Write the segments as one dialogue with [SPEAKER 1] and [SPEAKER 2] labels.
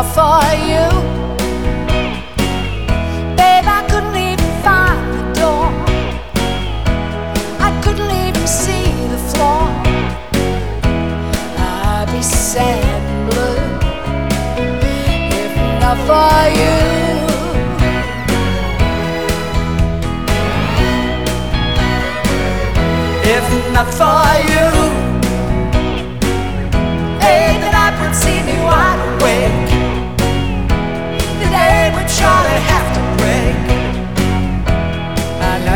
[SPEAKER 1] for you. Babe, I couldn't even find the door. I couldn't even see the floor. I'd be sad and blue if not for you.
[SPEAKER 2] If not for you,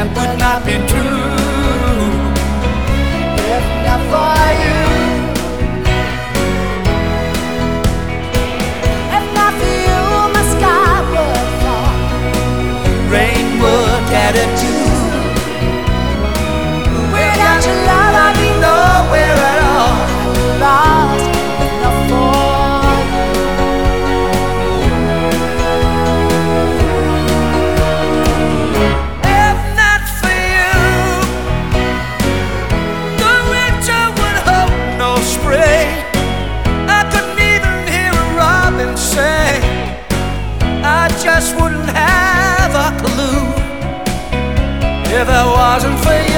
[SPEAKER 1] that would
[SPEAKER 2] not be true.
[SPEAKER 1] If not for you. If not for you, my sky would fall.
[SPEAKER 2] Rain would get if it wasn't for you.